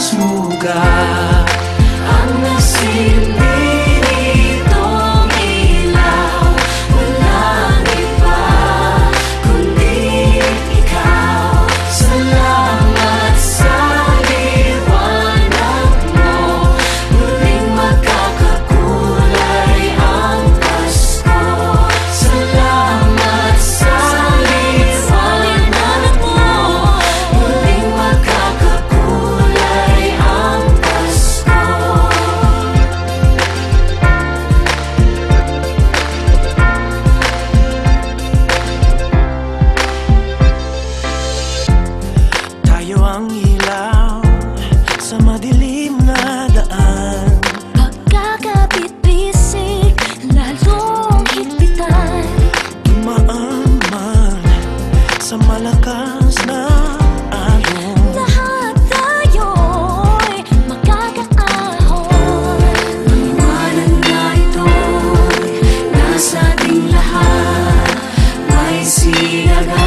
smoke I'm not seeing Sinaga.